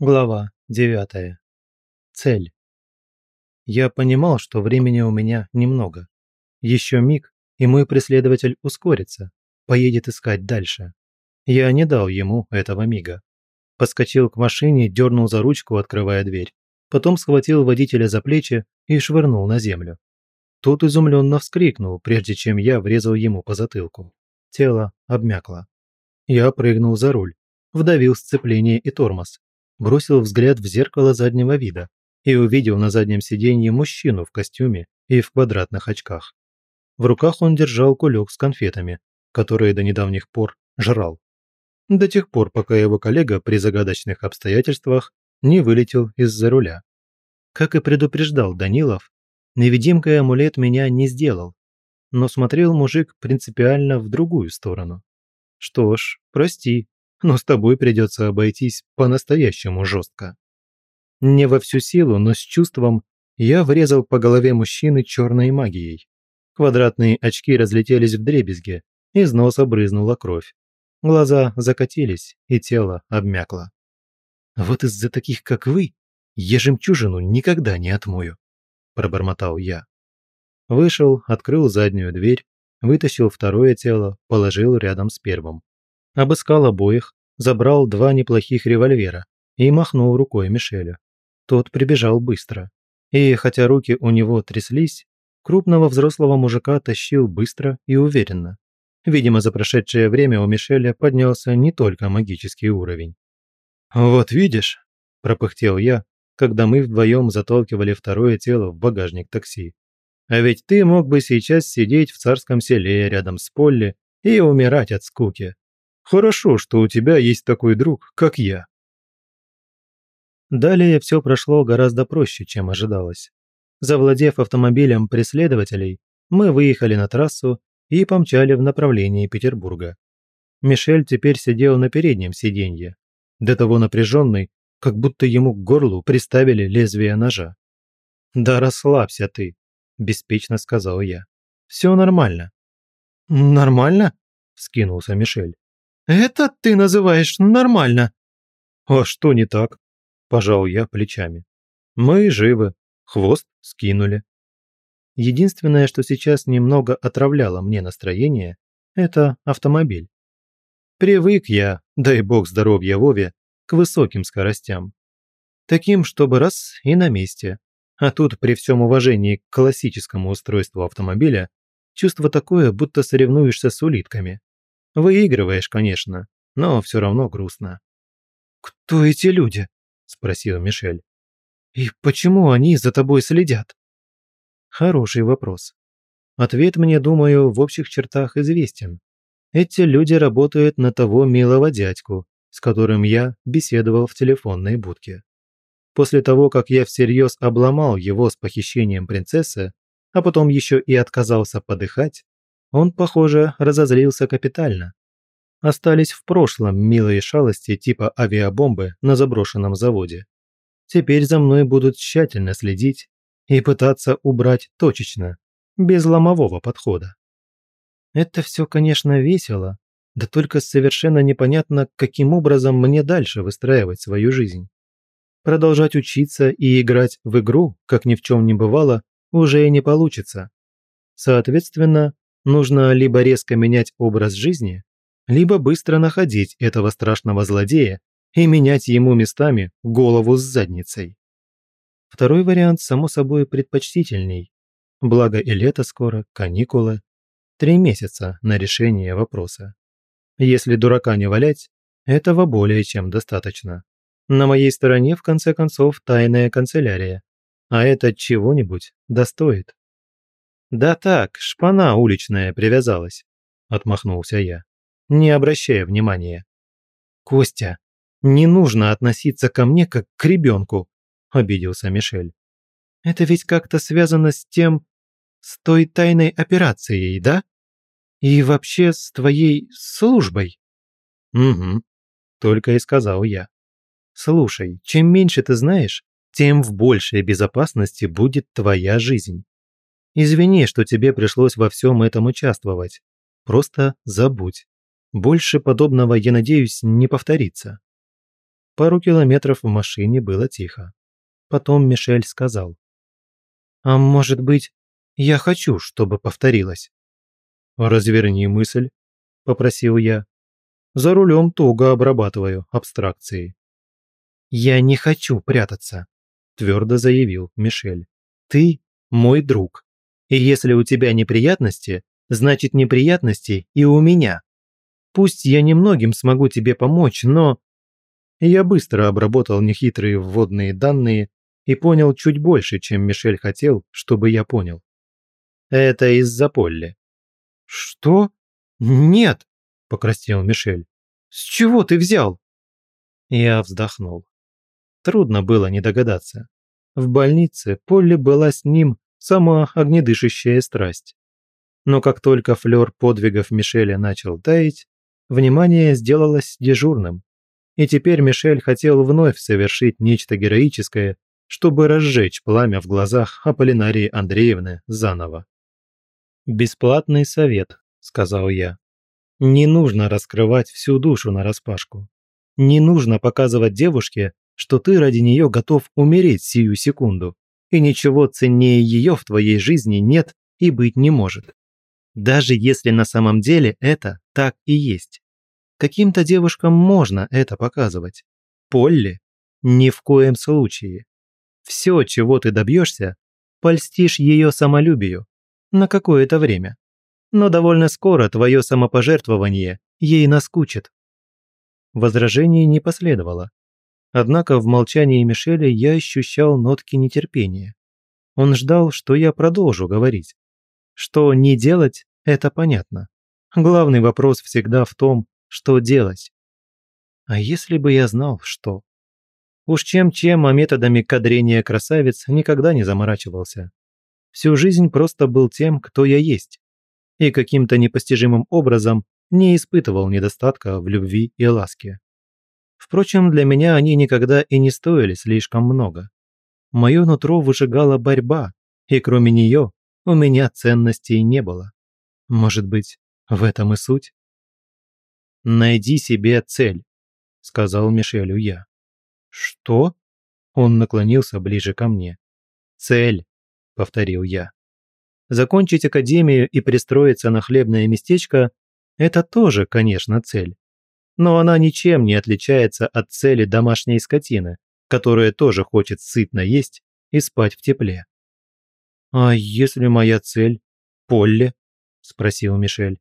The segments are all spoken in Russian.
Глава 9. Цель. Я понимал, что времени у меня немного. Еще миг, и мой преследователь ускорится, поедет искать дальше. Я не дал ему этого мига. Подскочил к машине, дернул за ручку, открывая дверь. Потом схватил водителя за плечи и швырнул на землю. Тот изумленно вскрикнул, прежде чем я врезал ему по затылку. Тело обмякло. Я прыгнул за руль, вдавил сцепление и тормоз, бросил взгляд в зеркало заднего вида и увидел на заднем сиденье мужчину в костюме и в квадратных очках. В руках он держал кулек с конфетами, которые до недавних пор жрал. До тех пор, пока его коллега при загадочных обстоятельствах не вылетел из-за руля. Как и предупреждал Данилов, невидимкой амулет меня не сделал, но смотрел мужик принципиально в другую сторону. Что ж, прости, но с тобой придется обойтись по-настоящему жестко. Не во всю силу, но с чувством я врезал по голове мужчины черной магией. Квадратные очки разлетелись в дребезге, из носа брызнула кровь. Глаза закатились, и тело обмякло. «Вот из-за таких, как вы, я жемчужину никогда не отмою», – пробормотал я. Вышел, открыл заднюю дверь, вытащил второе тело, положил рядом с первым обыскал обоих, забрал два неплохих револьвера и махнул рукой Мишеля. Тот прибежал быстро. И хотя руки у него тряслись, крупного взрослого мужика тащил быстро и уверенно. Видимо, за прошедшее время у Мишеля поднялся не только магический уровень. «Вот видишь», – пропыхтел я, когда мы вдвоем заталкивали второе тело в багажник такси. «А ведь ты мог бы сейчас сидеть в царском селе рядом с Полли и умирать от скуки. Хорошо, что у тебя есть такой друг, как я». Далее все прошло гораздо проще, чем ожидалось. Завладев автомобилем преследователей, мы выехали на трассу и помчали в направлении Петербурга. Мишель теперь сидел на переднем сиденье, до того напряженный, как будто ему к горлу приставили лезвие ножа. «Да расслабься ты», – беспечно сказал я. «Все нормально». «Нормально?» – вскинулся Мишель. «Это ты называешь нормально?» «А что не так?» – пожал я плечами. «Мы живы, хвост скинули». Единственное, что сейчас немного отравляло мне настроение, это автомобиль. Привык я, дай бог здоровья Вове, к высоким скоростям. Таким, чтобы раз и на месте. А тут, при всем уважении к классическому устройству автомобиля, чувство такое, будто соревнуешься с улитками. Выигрываешь, конечно, но все равно грустно. «Кто эти люди?» – спросил Мишель. «И почему они за тобой следят?» Хороший вопрос. Ответ мне, думаю, в общих чертах известен. Эти люди работают на того милого дядьку, с которым я беседовал в телефонной будке. После того, как я всерьез обломал его с похищением принцессы, а потом еще и отказался подыхать, он, похоже, разозлился капитально. Остались в прошлом милые шалости типа авиабомбы на заброшенном заводе. Теперь за мной будут тщательно следить и пытаться убрать точечно, без ломового подхода. Это все, конечно, весело, да только совершенно непонятно, каким образом мне дальше выстраивать свою жизнь. Продолжать учиться и играть в игру, как ни в чем не бывало, уже и не получится. Соответственно, нужно либо резко менять образ жизни, либо быстро находить этого страшного злодея и менять ему местами голову с задницей. Второй вариант, само собой, предпочтительней. Благо и лето скоро, каникулы. Три месяца на решение вопроса. Если дурака не валять, этого более чем достаточно. На моей стороне, в конце концов, тайная канцелярия. А это чего-нибудь достоит. «Да так, шпана уличная привязалась», – отмахнулся я, не обращая внимания. «Костя, не нужно относиться ко мне как к ребенку», – обиделся Мишель. «Это ведь как-то связано с тем, с той тайной операцией, да? И вообще с твоей службой?» «Угу», – только и сказал я. «Слушай, чем меньше ты знаешь, тем в большей безопасности будет твоя жизнь. Извини, что тебе пришлось во всем этом участвовать. Просто забудь. Больше подобного, я надеюсь, не повторится». Пару километров в машине было тихо. Потом Мишель сказал. «А может быть, я хочу, чтобы повторилось?» «Разверни мысль», – попросил я. «За рулем туго обрабатываю абстракции». «Я не хочу прятаться», – твердо заявил Мишель. «Ты мой друг. И если у тебя неприятности, значит неприятности и у меня. Пусть я немногим смогу тебе помочь, но...» Я быстро обработал нехитрые вводные данные и понял чуть больше, чем Мишель хотел, чтобы я понял. Это из-за Полли. «Что? Нет!» – покраснел Мишель. «С чего ты взял?» Я вздохнул. Трудно было не догадаться. В больнице Полли была с ним сама огнедышащая страсть. Но как только флёр подвигов Мишеля начал таять, внимание сделалось дежурным. И теперь Мишель хотел вновь совершить нечто героическое чтобы разжечь пламя в глазах Аполлинарии Андреевны заново. «Бесплатный совет», – сказал я. «Не нужно раскрывать всю душу нараспашку. Не нужно показывать девушке, что ты ради нее готов умереть сию секунду, и ничего ценнее ее в твоей жизни нет и быть не может. Даже если на самом деле это так и есть. Каким-то девушкам можно это показывать. Полли – ни в коем случае. Все, чего ты добьешься, польстишь ее самолюбию на какое-то время. Но довольно скоро твое самопожертвование ей наскучит. Возражений не последовало. Однако в молчании Мишеля я ощущал нотки нетерпения. Он ждал, что я продолжу говорить. Что не делать – это понятно. Главный вопрос всегда в том, что делать. А если бы я знал, что? Уж чем-чем, а методами кадрения красавиц никогда не заморачивался. Всю жизнь просто был тем, кто я есть. И каким-то непостижимым образом не испытывал недостатка в любви и ласке. Впрочем, для меня они никогда и не стоили слишком много. Мое нутро выжигала борьба, и кроме нее у меня ценностей не было. Может быть, в этом и суть? «Найди себе цель», – сказал Мишелю я. «Что?» Он наклонился ближе ко мне. «Цель», – повторил я. Закончить академию и пристроиться на хлебное местечко – это тоже, конечно, цель. Но она ничем не отличается от цели домашней скотины, которая тоже хочет сытно есть и спать в тепле. «А если моя цель – Полли?» – спросил Мишель.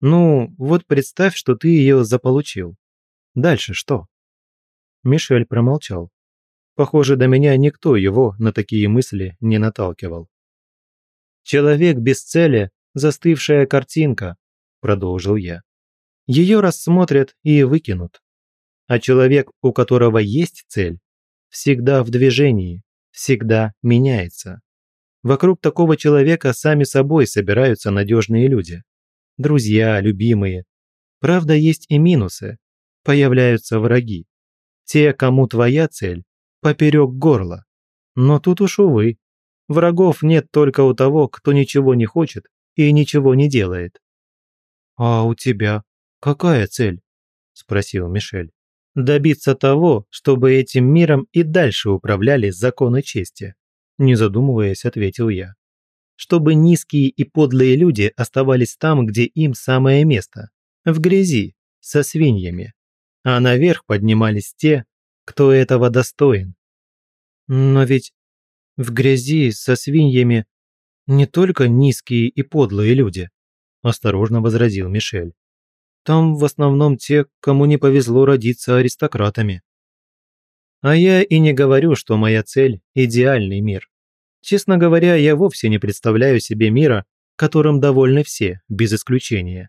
«Ну, вот представь, что ты ее заполучил. Дальше что?» Мишель промолчал. Похоже, до меня никто его на такие мысли не наталкивал. «Человек без цели – застывшая картинка», – продолжил я. «Ее рассмотрят и выкинут. А человек, у которого есть цель, всегда в движении, всегда меняется. Вокруг такого человека сами собой собираются надежные люди. Друзья, любимые. Правда, есть и минусы. Появляются враги те, кому твоя цель, поперек горла. Но тут уж увы, врагов нет только у того, кто ничего не хочет и ничего не делает. «А у тебя какая цель?» – спросил Мишель. «Добиться того, чтобы этим миром и дальше управляли законы чести», – не задумываясь, ответил я. «Чтобы низкие и подлые люди оставались там, где им самое место – в грязи, со свиньями а наверх поднимались те, кто этого достоин. Но ведь в грязи со свиньями не только низкие и подлые люди, осторожно возразил Мишель. Там в основном те, кому не повезло родиться аристократами. А я и не говорю, что моя цель – идеальный мир. Честно говоря, я вовсе не представляю себе мира, которым довольны все, без исключения.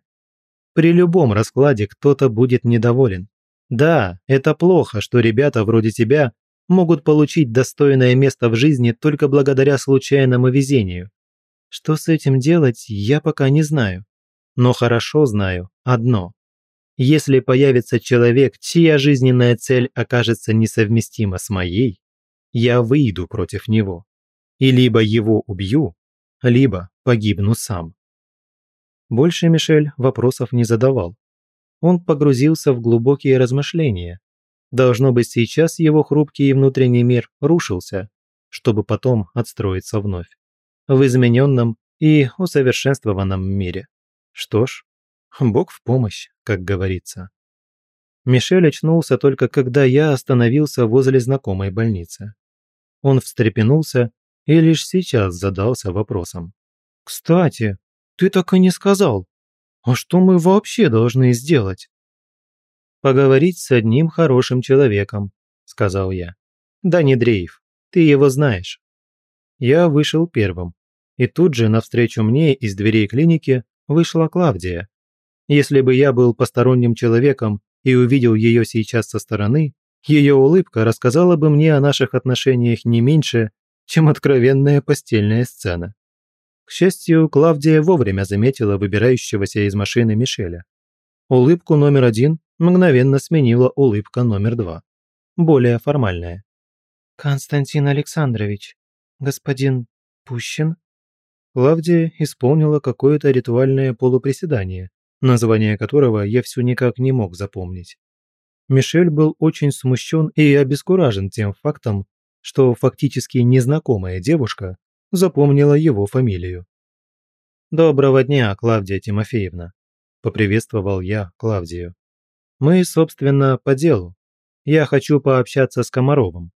При любом раскладе кто-то будет недоволен. Да, это плохо, что ребята вроде тебя могут получить достойное место в жизни только благодаря случайному везению. Что с этим делать, я пока не знаю. Но хорошо знаю одно. Если появится человек, чья жизненная цель окажется несовместима с моей, я выйду против него. И либо его убью, либо погибну сам. Больше Мишель вопросов не задавал он погрузился в глубокие размышления, Должно быть, сейчас его хрупкий внутренний мир рушился, чтобы потом отстроиться вновь. В измененном и усовершенствованном мире. Что ж, Бог в помощь, как говорится. Мишель очнулся только когда я остановился возле знакомой больницы. Он встрепенулся и лишь сейчас задался вопросом. «Кстати, ты так и не сказал. А что мы вообще должны сделать?» «Поговорить с одним хорошим человеком», – сказал я. «Да не дрейф, ты его знаешь». Я вышел первым, и тут же навстречу мне из дверей клиники вышла Клавдия. Если бы я был посторонним человеком и увидел ее сейчас со стороны, ее улыбка рассказала бы мне о наших отношениях не меньше, чем откровенная постельная сцена. К счастью, Клавдия вовремя заметила выбирающегося из машины Мишеля. Улыбку номер один мгновенно сменила улыбка номер два, более формальная. «Константин Александрович, господин Пущин?» Клавдия исполнила какое-то ритуальное полуприседание, название которого я все никак не мог запомнить. Мишель был очень смущен и обескуражен тем фактом, что фактически незнакомая девушка запомнила его фамилию. «Доброго дня, Клавдия Тимофеевна», – поприветствовал я Клавдию. «Мы, собственно, по делу. Я хочу пообщаться с Комаровым».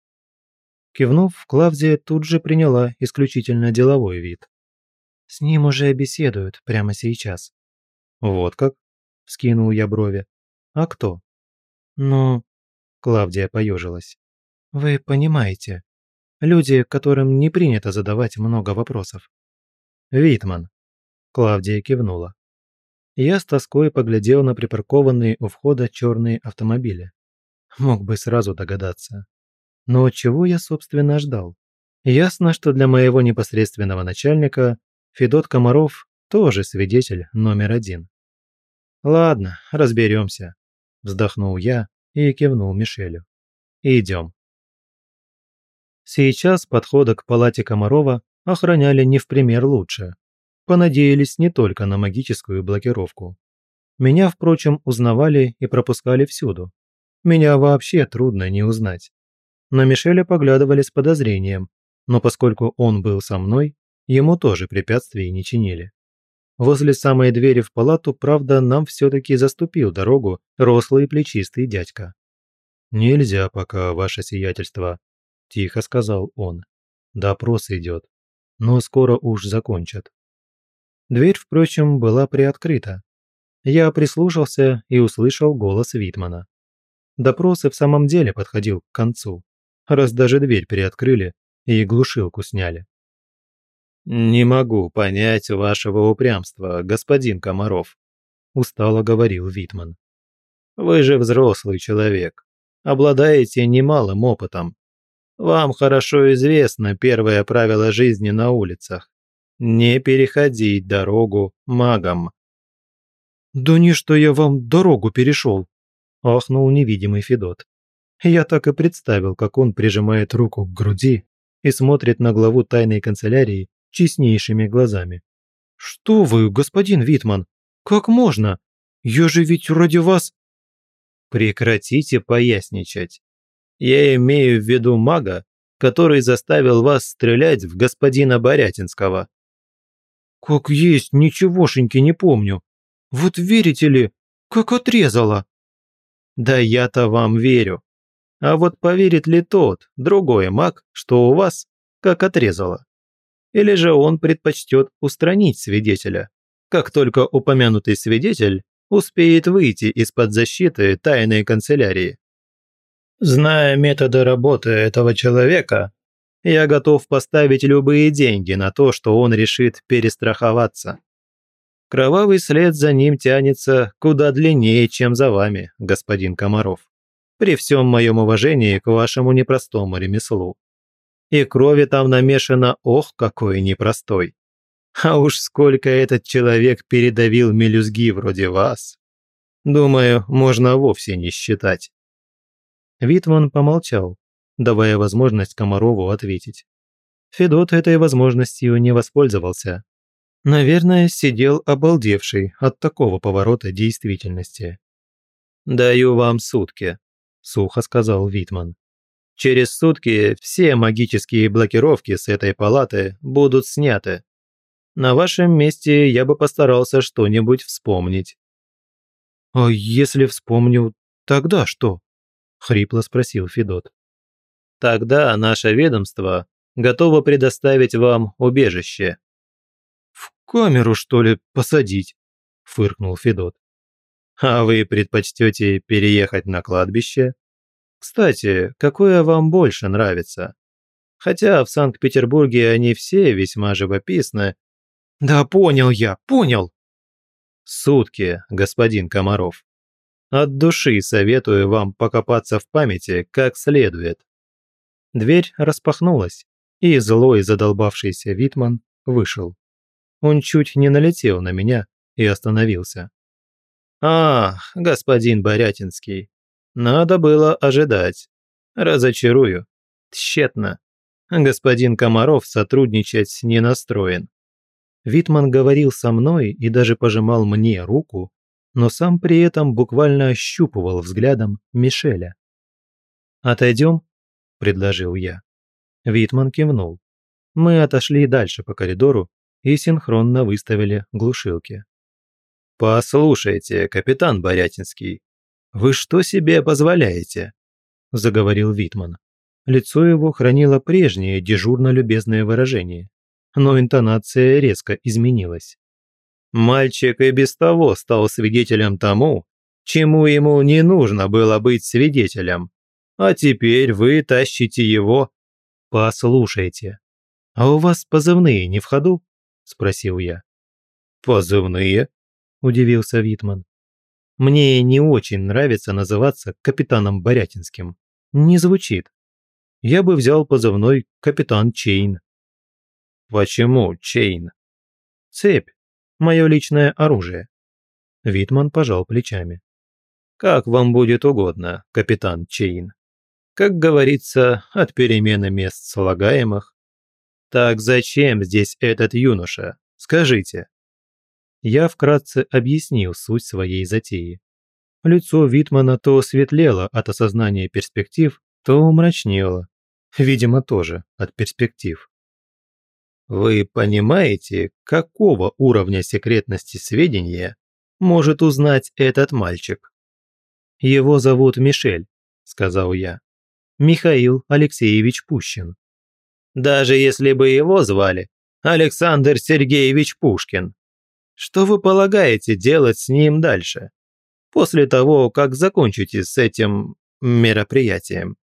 Кивнув, Клавдия тут же приняла исключительно деловой вид. «С ним уже беседуют прямо сейчас», «Вот как?» – вскинул я брови. «А кто?» «Ну...» – Клавдия поежилась. «Вы понимаете, люди, которым не принято задавать много вопросов». «Витман», – Клавдия кивнула. Я с тоской поглядел на припаркованные у входа черные автомобили. Мог бы сразу догадаться. Но чего я, собственно, ждал? Ясно, что для моего непосредственного начальника Федот Комаров тоже свидетель номер один. «Ладно, разберемся», – вздохнул я и кивнул Мишелю. «Идем». Сейчас подходы к палате Комарова охраняли не в пример лучше. Понадеялись не только на магическую блокировку. Меня, впрочем, узнавали и пропускали всюду. Меня вообще трудно не узнать. На Мишеля поглядывали с подозрением, но поскольку он был со мной, ему тоже препятствий не чинили. Возле самой двери в палату, правда, нам все-таки заступил дорогу рослый плечистый дядька. «Нельзя пока, ваше сиятельство», – тихо сказал он. «Допрос идет, но скоро уж закончат». Дверь, впрочем, была приоткрыта. Я прислушался и услышал голос Витмана. Допрос и в самом деле подходил к концу, раз даже дверь приоткрыли и глушилку сняли. «Не могу понять вашего упрямства, господин Комаров», – устало говорил Витман. «Вы же взрослый человек, обладаете немалым опытом. Вам хорошо известно первое правило жизни на улицах – не переходить дорогу магам». «Да не что я вам дорогу перешел», – ахнул невидимый Федот. Я так и представил, как он прижимает руку к груди и смотрит на главу тайной канцелярии честнейшими глазами. «Что вы, господин Витман? Как можно? Я же ведь ради вас...» «Прекратите поясничать. Я имею в виду мага, который заставил вас стрелять в господина Борятинского». «Как есть, ничегошеньки не помню. Вот верите ли, как отрезало?» «Да я-то вам верю. А вот поверит ли тот, другой маг, что у вас, как отрезало?» Или же он предпочтет устранить свидетеля, как только упомянутый свидетель успеет выйти из-под защиты тайной канцелярии. Зная методы работы этого человека, я готов поставить любые деньги на то, что он решит перестраховаться. Кровавый след за ним тянется куда длиннее, чем за вами, господин Комаров. При всем моем уважении к вашему непростому ремеслу и крови там намешано ох, какой непростой. А уж сколько этот человек передавил мелюзги вроде вас. Думаю, можно вовсе не считать». Витман помолчал, давая возможность Комарову ответить. Федот этой возможностью не воспользовался. Наверное, сидел обалдевший от такого поворота действительности. «Даю вам сутки. сухо сказал Витман. Через сутки все магические блокировки с этой палаты будут сняты. На вашем месте я бы постарался что-нибудь вспомнить. «А если вспомню, тогда что?» – хрипло спросил Федот. «Тогда наше ведомство готово предоставить вам убежище». «В камеру, что ли, посадить?» – фыркнул Федот. «А вы предпочтете переехать на кладбище?» Кстати, какое вам больше нравится? Хотя в Санкт-Петербурге они все весьма живописны. Да понял я, понял. Сутки, господин Комаров. От души советую вам покопаться в памяти как следует. Дверь распахнулась, и злой задолбавшийся Витман вышел. Он чуть не налетел на меня и остановился. «Ах, господин Борятинский, надо было ожидать. Разочарую. Тщетно. Господин Комаров сотрудничать не настроен. Витман говорил со мной и даже пожимал мне руку, но сам при этом буквально ощупывал взглядом Мишеля. «Отойдем?» – предложил я. Витман кивнул. Мы отошли дальше по коридору и синхронно выставили глушилки. «Послушайте, капитан Борятинский, «Вы что себе позволяете?» – заговорил Витман. Лицо его хранило прежнее дежурно-любезное выражение, но интонация резко изменилась. «Мальчик и без того стал свидетелем тому, чему ему не нужно было быть свидетелем. А теперь вы тащите его...» «Послушайте, а у вас позывные не в ходу?» – спросил я. «Позывные?» – удивился Витман. Мне не очень нравится называться капитаном Борятинским. Не звучит. Я бы взял позывной «Капитан Чейн». Почему Чейн? Цепь. Мое личное оружие. Витман пожал плечами. Как вам будет угодно, капитан Чейн. Как говорится, от перемены мест слагаемых. Так зачем здесь этот юноша? Скажите я вкратце объяснил суть своей затеи. Лицо Витмана то светлело от осознания перспектив, то мрачнело. Видимо, тоже от перспектив. Вы понимаете, какого уровня секретности сведения может узнать этот мальчик? Его зовут Мишель, сказал я. Михаил Алексеевич Пущин. Даже если бы его звали Александр Сергеевич Пушкин, что вы полагаете делать с ним дальше? После того, как закончите с этим мероприятием.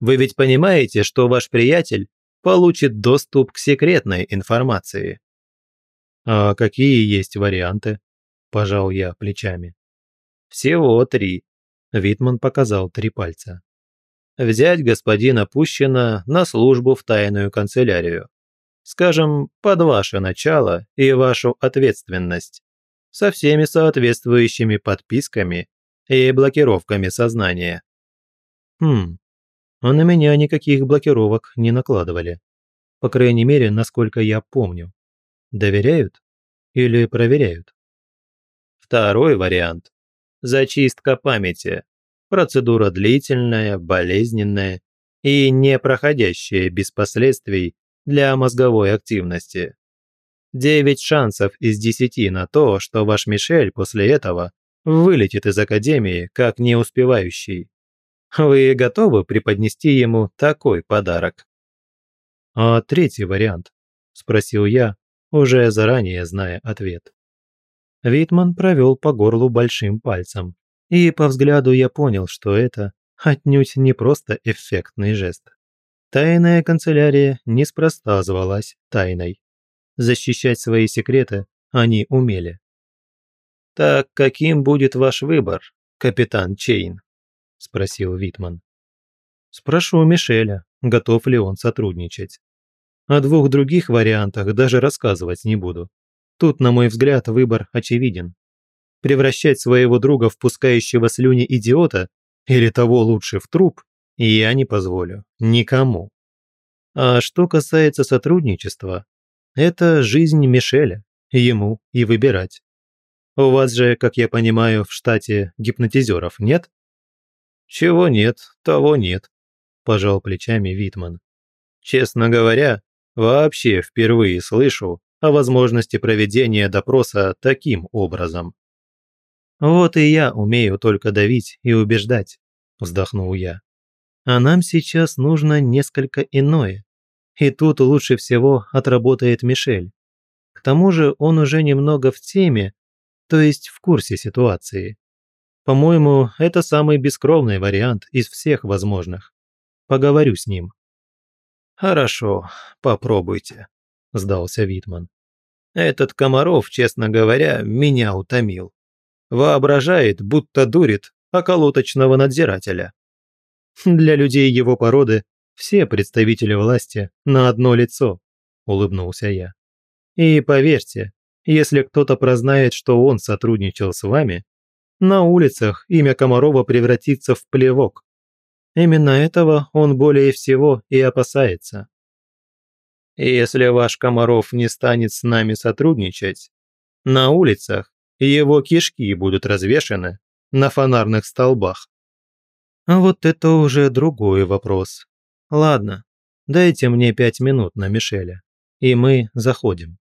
Вы ведь понимаете, что ваш приятель получит доступ к секретной информации. А какие есть варианты? Пожал я плечами. Всего три. Витман показал три пальца. Взять господина Пущина на службу в тайную канцелярию скажем, под ваше начало и вашу ответственность, со всеми соответствующими подписками и блокировками сознания. Хм, а на меня никаких блокировок не накладывали. По крайней мере, насколько я помню. Доверяют или проверяют? Второй вариант. Зачистка памяти. Процедура длительная, болезненная и не проходящая без последствий для мозговой активности. Девять шансов из десяти на то, что ваш Мишель после этого вылетит из Академии как неуспевающий. Вы готовы преподнести ему такой подарок? А третий вариант? Спросил я, уже заранее зная ответ. Витман провел по горлу большим пальцем, и по взгляду я понял, что это отнюдь не просто эффектный жест. Тайная канцелярия неспроста звалась тайной. Защищать свои секреты они умели. «Так каким будет ваш выбор, капитан Чейн?» – спросил Витман. «Спрошу Мишеля, готов ли он сотрудничать. О двух других вариантах даже рассказывать не буду. Тут, на мой взгляд, выбор очевиден. Превращать своего друга в пускающего слюни идиота или того лучше в труп я не позволю. Никому. А что касается сотрудничества, это жизнь Мишеля. Ему и выбирать. У вас же, как я понимаю, в штате гипнотизеров нет? Чего нет, того нет, пожал плечами Витман. Честно говоря, вообще впервые слышу о возможности проведения допроса таким образом. Вот и я умею только давить и убеждать, вздохнул я. А нам сейчас нужно несколько иное. И тут лучше всего отработает Мишель. К тому же он уже немного в теме, то есть в курсе ситуации. По-моему, это самый бескровный вариант из всех возможных. Поговорю с ним. Хорошо, попробуйте, сдался Витман. Этот Комаров, честно говоря, меня утомил. Воображает, будто дурит околоточного надзирателя. Для людей его породы все представители власти на одно лицо», – улыбнулся я. «И поверьте, если кто-то прознает, что он сотрудничал с вами, на улицах имя Комарова превратится в плевок. Именно этого он более всего и опасается. Если ваш Комаров не станет с нами сотрудничать, на улицах его кишки будут развешаны на фонарных столбах. А вот это уже другой вопрос. Ладно, дайте мне пять минут на Мишеля, и мы заходим.